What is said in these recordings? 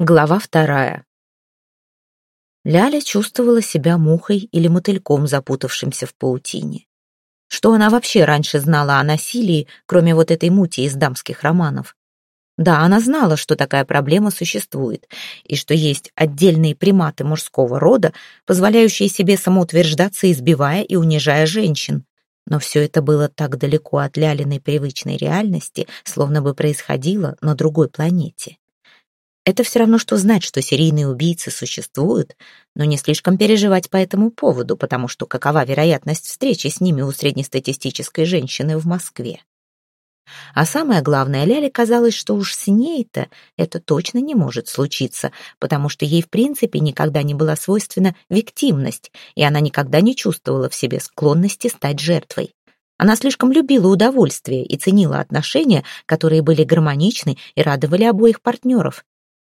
Глава вторая. Ляля чувствовала себя мухой или мотыльком, запутавшимся в паутине. Что она вообще раньше знала о насилии, кроме вот этой мути из дамских романов? Да, она знала, что такая проблема существует, и что есть отдельные приматы мужского рода, позволяющие себе самоутверждаться, избивая и унижая женщин. Но все это было так далеко от Лялиной привычной реальности, словно бы происходило на другой планете. Это все равно, что знать, что серийные убийцы существуют, но не слишком переживать по этому поводу, потому что какова вероятность встречи с ними у среднестатистической женщины в Москве? А самое главное, Ляле казалось, что уж с ней-то это точно не может случиться, потому что ей в принципе никогда не была свойственна виктимность, и она никогда не чувствовала в себе склонности стать жертвой. Она слишком любила удовольствие и ценила отношения, которые были гармоничны и радовали обоих партнеров.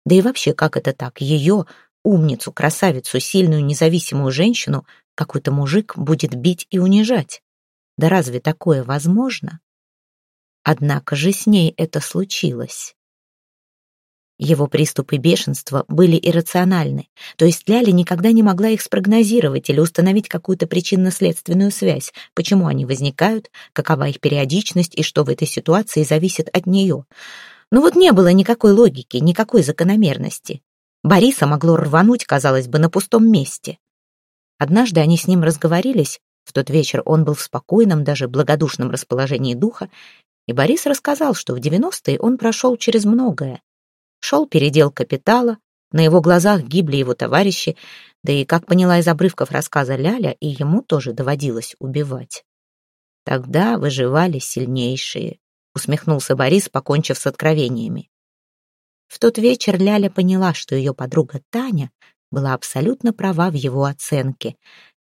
Да и вообще, как это так? Ее, умницу, красавицу, сильную, независимую женщину, какой-то мужик будет бить и унижать. Да разве такое возможно? Однако же с ней это случилось. Его приступы бешенства были иррациональны, то есть Ляля никогда не могла их спрогнозировать или установить какую-то причинно-следственную связь, почему они возникают, какова их периодичность и что в этой ситуации зависит от нее. Но вот не было никакой логики, никакой закономерности. Бориса могло рвануть, казалось бы, на пустом месте. Однажды они с ним разговорились, в тот вечер он был в спокойном, даже благодушном расположении духа, и Борис рассказал, что в 90-е он прошел через многое. Шел передел капитала, на его глазах гибли его товарищи, да и, как поняла из обрывков рассказа Ляля, и ему тоже доводилось убивать. Тогда выживали сильнейшие усмехнулся Борис, покончив с откровениями. В тот вечер Ляля поняла, что ее подруга Таня была абсолютно права в его оценке.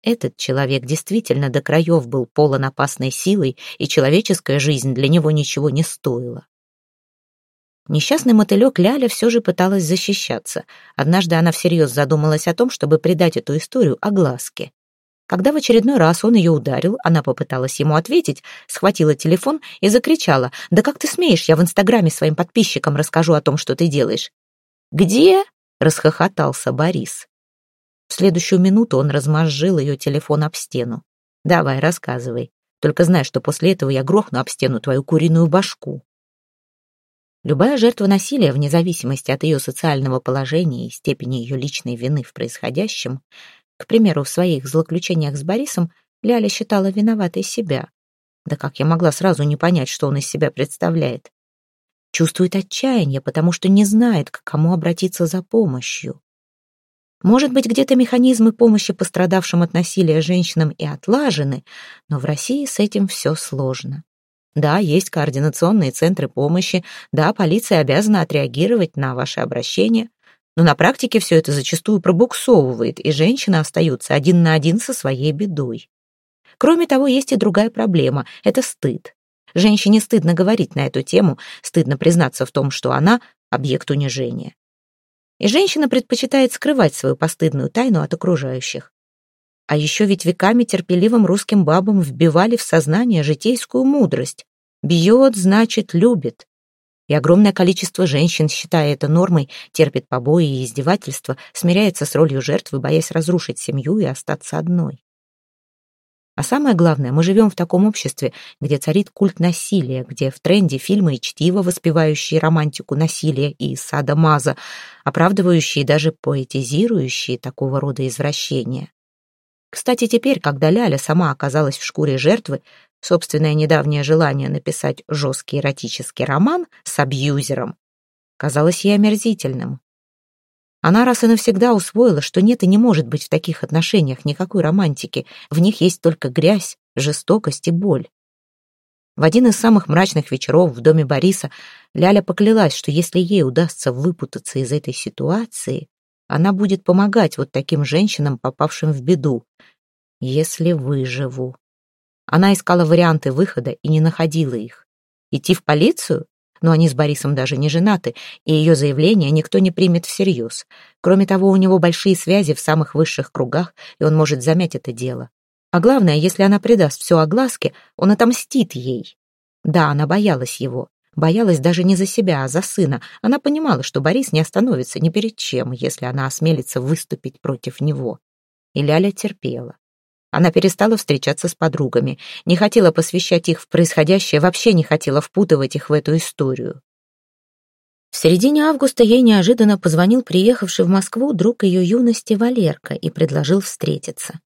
Этот человек действительно до краев был полон опасной силой, и человеческая жизнь для него ничего не стоила. Несчастный мотылек Ляля все же пыталась защищаться. Однажды она всерьез задумалась о том, чтобы придать эту историю огласке. Когда в очередной раз он ее ударил, она попыталась ему ответить, схватила телефон и закричала. «Да как ты смеешь, я в Инстаграме своим подписчикам расскажу о том, что ты делаешь». «Где?» — расхохотался Борис. В следующую минуту он размозжил ее телефон об стену. «Давай, рассказывай. Только знай, что после этого я грохну об стену твою куриную башку». Любая жертва насилия, вне зависимости от ее социального положения и степени ее личной вины в происходящем, к примеру, в своих злоключениях с Борисом Ляля считала виноватой себя. Да как я могла сразу не понять, что он из себя представляет? Чувствует отчаяние, потому что не знает, к кому обратиться за помощью. Может быть, где-то механизмы помощи пострадавшим от насилия женщинам и отлажены, но в России с этим все сложно. Да, есть координационные центры помощи, да, полиция обязана отреагировать на ваши обращения, но на практике все это зачастую пробуксовывает, и женщины остаются один на один со своей бедой. Кроме того, есть и другая проблема — это стыд. Женщине стыдно говорить на эту тему, стыдно признаться в том, что она — объект унижения. И женщина предпочитает скрывать свою постыдную тайну от окружающих. А еще ведь веками терпеливым русским бабам вбивали в сознание житейскую мудрость. Бьет, значит, любит и огромное количество женщин, считая это нормой, терпит побои и издевательства, смиряется с ролью жертвы, боясь разрушить семью и остаться одной. А самое главное, мы живем в таком обществе, где царит культ насилия, где в тренде фильмы и чтиво, воспевающие романтику насилия и сада-маза, оправдывающие и даже поэтизирующие такого рода извращения. Кстати, теперь, когда Ляля сама оказалась в шкуре жертвы, Собственное недавнее желание написать жесткий эротический роман с абьюзером казалось ей омерзительным. Она раз и навсегда усвоила, что нет и не может быть в таких отношениях никакой романтики, в них есть только грязь, жестокость и боль. В один из самых мрачных вечеров в доме Бориса Ляля поклялась, что если ей удастся выпутаться из этой ситуации, она будет помогать вот таким женщинам, попавшим в беду, если выживу. Она искала варианты выхода и не находила их. Идти в полицию? Но они с Борисом даже не женаты, и ее заявление никто не примет всерьез. Кроме того, у него большие связи в самых высших кругах, и он может замять это дело. А главное, если она придаст все огласке, он отомстит ей. Да, она боялась его, Боялась даже не за себя, а за сына. Она понимала, что Борис не остановится ни перед чем, если она осмелится выступить против него. И Ляля терпела. Она перестала встречаться с подругами, не хотела посвящать их в происходящее, вообще не хотела впутывать их в эту историю. В середине августа ей неожиданно позвонил приехавший в Москву друг ее юности Валерка и предложил встретиться.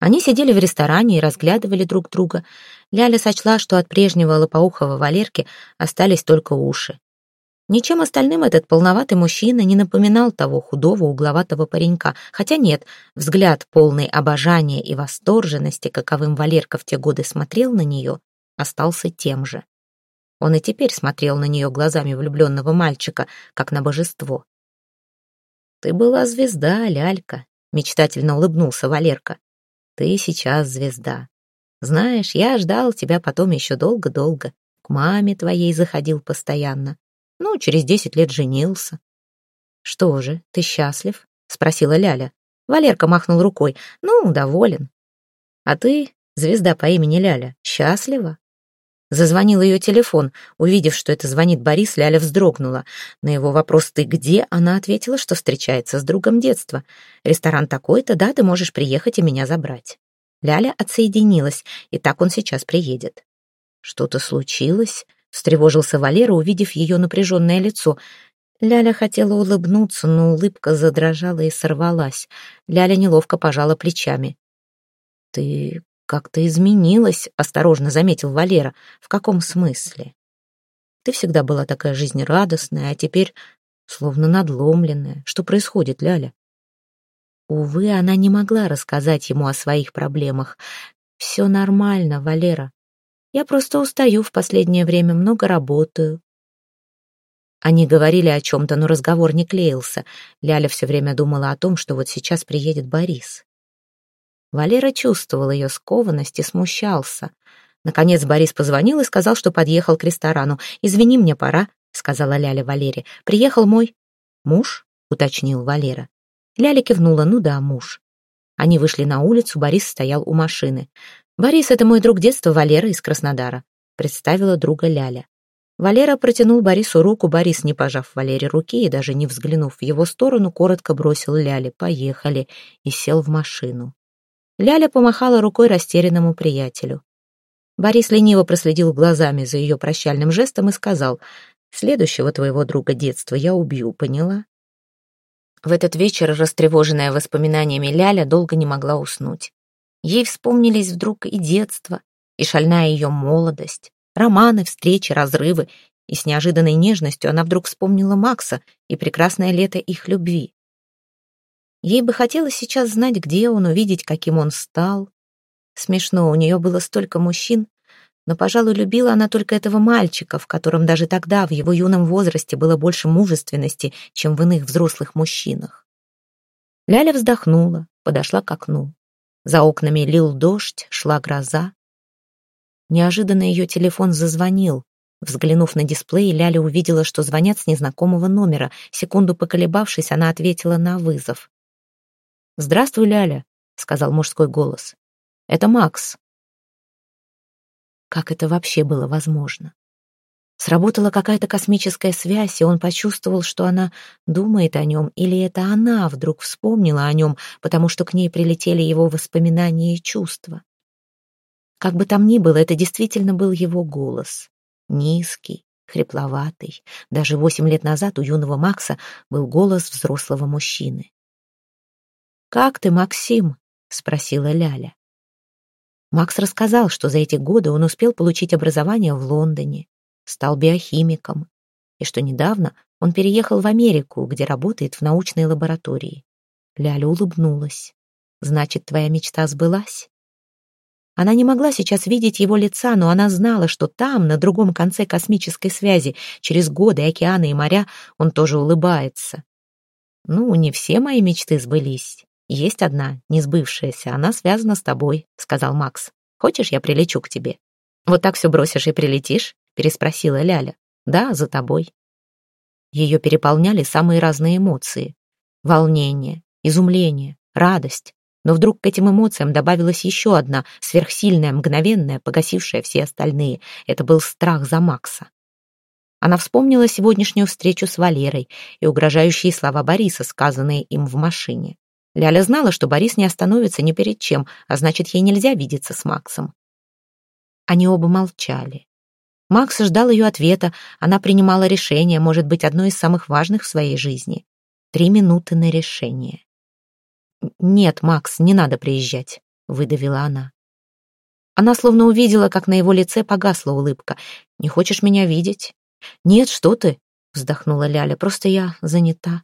Они сидели в ресторане и разглядывали друг друга. Ляля сочла, что от прежнего лопоухого Валерки остались только уши. Ничем остальным этот полноватый мужчина не напоминал того худого угловатого паренька, хотя нет, взгляд полный обожания и восторженности, каковым Валерка в те годы смотрел на нее, остался тем же. Он и теперь смотрел на нее глазами влюбленного мальчика, как на божество. «Ты была звезда, лялька», — мечтательно улыбнулся Валерка. «Ты сейчас звезда. Знаешь, я ждал тебя потом еще долго-долго. К маме твоей заходил постоянно. Ну, через десять лет женился». «Что же, ты счастлив?» — спросила Ляля. Валерка махнул рукой. «Ну, доволен». «А ты, звезда по имени Ляля, счастлива?» Зазвонил ее телефон. Увидев, что это звонит Борис, Ляля вздрогнула. На его вопрос «ты где?» она ответила, что встречается с другом детства. «Ресторан такой-то, да, ты можешь приехать и меня забрать». Ляля отсоединилась, и так он сейчас приедет. «Что-то случилось?» — встревожился Валера, увидев ее напряженное лицо. Ляля хотела улыбнуться, но улыбка задрожала и сорвалась. Ляля неловко пожала плечами. «Ты как-то изменилась», — осторожно заметил Валера. «В каком смысле?» «Ты всегда была такая жизнерадостная, а теперь словно надломленная. Что происходит, Ляля?» Увы, она не могла рассказать ему о своих проблемах. «Все нормально, Валера. Я просто устаю в последнее время, много работаю». Они говорили о чем-то, но разговор не клеился. Ляля все время думала о том, что вот сейчас приедет Борис. Валера чувствовал ее скованность и смущался. Наконец Борис позвонил и сказал, что подъехал к ресторану. «Извини, мне пора», — сказала Ляля Валере. «Приехал мой...» «Муж?» — уточнил Валера. Ляля кивнула. «Ну да, муж». Они вышли на улицу, Борис стоял у машины. «Борис — это мой друг детства Валера из Краснодара», — представила друга Ляля. Валера протянул Борису руку, Борис, не пожав Валере руки и даже не взглянув в его сторону, коротко бросил Ляле «Поехали» и сел в машину. Ляля помахала рукой растерянному приятелю. Борис лениво проследил глазами за ее прощальным жестом и сказал, «Следующего твоего друга детства я убью, поняла?» В этот вечер, растревоженная воспоминаниями Ляля, долго не могла уснуть. Ей вспомнились вдруг и детство, и шальная ее молодость, романы, встречи, разрывы, и с неожиданной нежностью она вдруг вспомнила Макса и прекрасное лето их любви. Ей бы хотелось сейчас знать, где он, увидеть, каким он стал. Смешно, у нее было столько мужчин, но, пожалуй, любила она только этого мальчика, в котором даже тогда, в его юном возрасте, было больше мужественности, чем в иных взрослых мужчинах. Ляля вздохнула, подошла к окну. За окнами лил дождь, шла гроза. Неожиданно ее телефон зазвонил. Взглянув на дисплей, Ляля увидела, что звонят с незнакомого номера. Секунду поколебавшись, она ответила на вызов. «Здравствуй, Ляля», — сказал мужской голос. «Это Макс». Как это вообще было возможно? Сработала какая-то космическая связь, и он почувствовал, что она думает о нем, или это она вдруг вспомнила о нем, потому что к ней прилетели его воспоминания и чувства. Как бы там ни было, это действительно был его голос. Низкий, хрипловатый. Даже восемь лет назад у юного Макса был голос взрослого мужчины. «Как ты, Максим?» — спросила Ляля. Макс рассказал, что за эти годы он успел получить образование в Лондоне, стал биохимиком, и что недавно он переехал в Америку, где работает в научной лаборатории. Ляля улыбнулась. «Значит, твоя мечта сбылась?» Она не могла сейчас видеть его лица, но она знала, что там, на другом конце космической связи, через годы, океаны и моря, он тоже улыбается. «Ну, не все мои мечты сбылись. «Есть одна, не сбывшаяся, она связана с тобой», — сказал Макс. «Хочешь, я прилечу к тебе?» «Вот так все бросишь и прилетишь?» — переспросила Ляля. «Да, за тобой». Ее переполняли самые разные эмоции. Волнение, изумление, радость. Но вдруг к этим эмоциям добавилась еще одна, сверхсильная, мгновенная, погасившая все остальные. Это был страх за Макса. Она вспомнила сегодняшнюю встречу с Валерой и угрожающие слова Бориса, сказанные им в машине. Ляля знала, что Борис не остановится ни перед чем, а значит, ей нельзя видеться с Максом. Они оба молчали. Макс ждал ее ответа, она принимала решение, может быть, одно из самых важных в своей жизни. Три минуты на решение. «Нет, Макс, не надо приезжать», — выдавила она. Она словно увидела, как на его лице погасла улыбка. «Не хочешь меня видеть?» «Нет, что ты?» — вздохнула Ляля. «Просто я занята.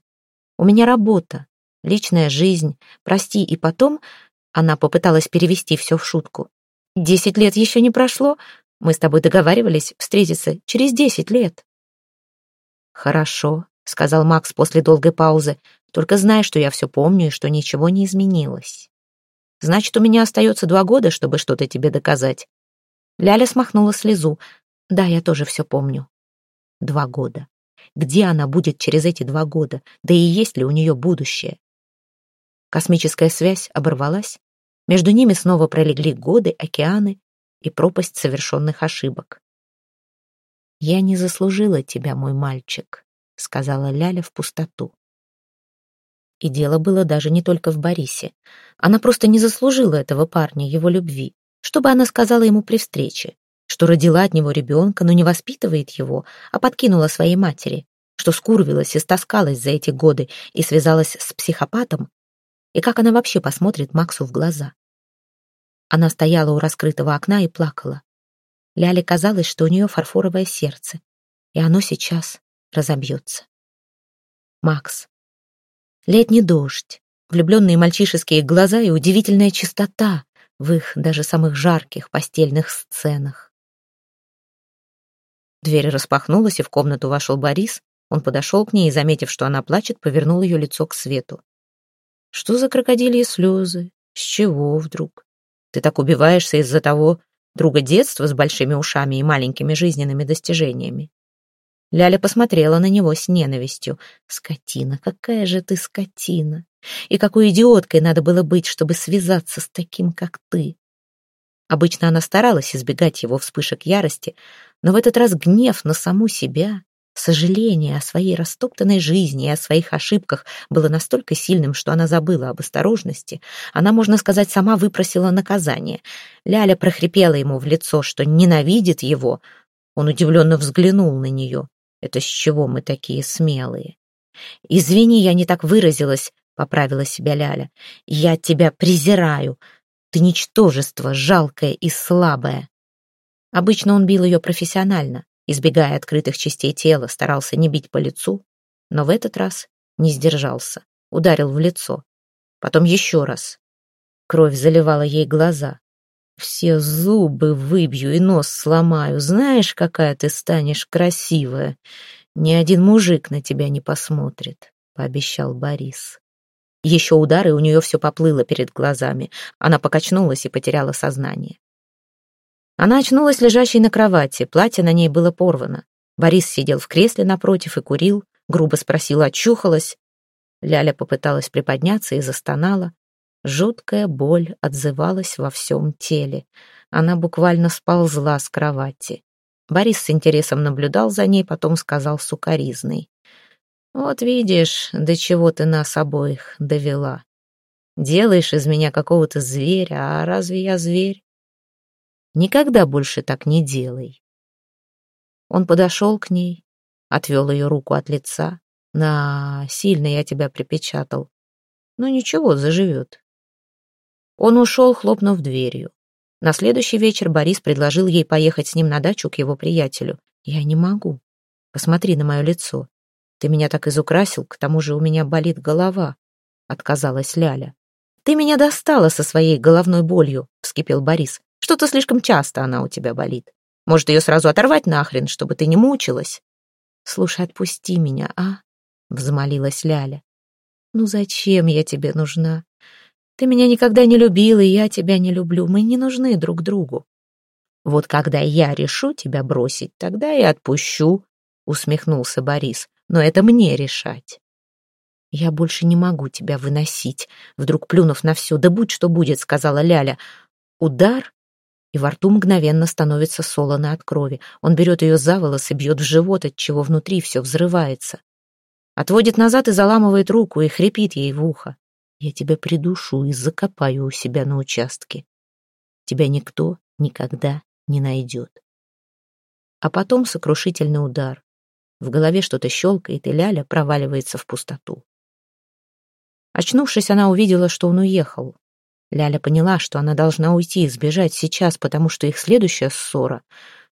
У меня работа, личная жизнь. Прости, и потом...» Она попыталась перевести все в шутку. «Десять лет еще не прошло. Мы с тобой договаривались встретиться через десять лет». «Хорошо», — сказал Макс после долгой паузы. «Только знай, что я все помню и что ничего не изменилось. Значит, у меня остается два года, чтобы что-то тебе доказать». Ляля смахнула слезу. «Да, я тоже все помню. Два года. Где она будет через эти два года? Да и есть ли у нее будущее? Космическая связь оборвалась. Между ними снова пролегли годы, океаны и пропасть совершенных ошибок. «Я не заслужила тебя, мой мальчик», — сказала Ляля в пустоту. И дело было даже не только в Борисе. Она просто не заслужила этого парня, его любви. Что бы она сказала ему при встрече? что родила от него ребенка, но не воспитывает его, а подкинула своей матери, что скурвилась и стаскалась за эти годы и связалась с психопатом, и как она вообще посмотрит Максу в глаза. Она стояла у раскрытого окна и плакала. Ляле казалось, что у нее фарфоровое сердце, и оно сейчас разобьется. Макс. Летний дождь, влюбленные мальчишеские глаза и удивительная чистота в их даже самых жарких постельных сценах. Дверь распахнулась, и в комнату вошел Борис. Он подошел к ней и, заметив, что она плачет, повернул ее лицо к свету. «Что за крокодильи слезы? С чего вдруг? Ты так убиваешься из-за того друга детства с большими ушами и маленькими жизненными достижениями?» Ляля посмотрела на него с ненавистью. «Скотина, какая же ты скотина! И какой идиоткой надо было быть, чтобы связаться с таким, как ты!» Обычно она старалась избегать его вспышек ярости, но в этот раз гнев на саму себя, сожаление о своей растоптанной жизни и о своих ошибках было настолько сильным, что она забыла об осторожности. Она, можно сказать, сама выпросила наказание. Ляля прохрипела ему в лицо, что ненавидит его. Он удивленно взглянул на нее. «Это с чего мы такие смелые?» «Извини, я не так выразилась», — поправила себя Ляля. «Я тебя презираю. Ты ничтожество, жалкое и слабое». Обычно он бил ее профессионально, избегая открытых частей тела, старался не бить по лицу, но в этот раз не сдержался, ударил в лицо. Потом еще раз. Кровь заливала ей глаза. «Все зубы выбью и нос сломаю. Знаешь, какая ты станешь красивая. Ни один мужик на тебя не посмотрит», — пообещал Борис. Еще удары, у нее все поплыло перед глазами. Она покачнулась и потеряла сознание. Она очнулась лежащей на кровати, платье на ней было порвано. Борис сидел в кресле напротив и курил, грубо спросила, очухалась. Ляля попыталась приподняться и застонала. Жуткая боль отзывалась во всем теле. Она буквально сползла с кровати. Борис с интересом наблюдал за ней, потом сказал сукоризный. «Вот видишь, до чего ты нас обоих довела. Делаешь из меня какого-то зверя, а разве я зверь? Никогда больше так не делай. Он подошел к ней, отвел ее руку от лица. На, сильно я тебя припечатал. Ну ничего, заживет. Он ушел, хлопнув дверью. На следующий вечер Борис предложил ей поехать с ним на дачу к его приятелю. «Я не могу. Посмотри на мое лицо. Ты меня так изукрасил, к тому же у меня болит голова», — отказалась Ляля. «Ты меня достала со своей головной болью», — вскипел Борис. Что-то слишком часто она у тебя болит. Может, ее сразу оторвать нахрен, чтобы ты не мучилась? Слушай, отпусти меня, а? Взмолилась Ляля. Ну зачем я тебе нужна? Ты меня никогда не любила, и я тебя не люблю. Мы не нужны друг другу. Вот когда я решу тебя бросить, тогда и отпущу, усмехнулся Борис. Но это мне решать. «Я больше не могу тебя выносить», — вдруг плюнув на все. «Да будь что будет», — сказала Ляля. Удар и во рту мгновенно становится солоно от крови. Он берет ее за волосы, бьет в живот, от чего внутри все взрывается. Отводит назад и заламывает руку, и хрипит ей в ухо. «Я тебя придушу и закопаю у себя на участке. Тебя никто никогда не найдет». А потом сокрушительный удар. В голове что-то щелкает, и Ляля проваливается в пустоту. Очнувшись, она увидела, что он уехал. Ляля поняла, что она должна уйти и сбежать сейчас, потому что их следующая ссора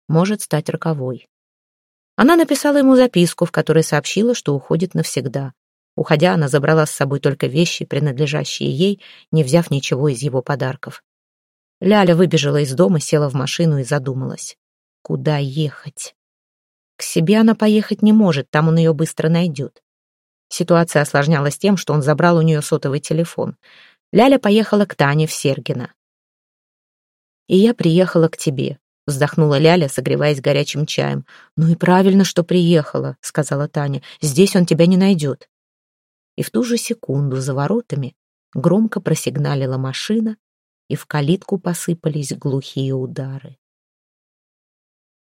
может стать роковой. Она написала ему записку, в которой сообщила, что уходит навсегда. Уходя, она забрала с собой только вещи, принадлежащие ей, не взяв ничего из его подарков. Ляля выбежала из дома, села в машину и задумалась. Куда ехать? К себе она поехать не может, там он ее быстро найдет. Ситуация осложнялась тем, что он забрал у нее сотовый телефон. Ляля поехала к Тане в Сергино. «И я приехала к тебе», — вздохнула Ляля, согреваясь горячим чаем. «Ну и правильно, что приехала», — сказала Таня. «Здесь он тебя не найдет». И в ту же секунду за воротами громко просигналила машина, и в калитку посыпались глухие удары.